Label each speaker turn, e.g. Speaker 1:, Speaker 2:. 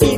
Speaker 1: si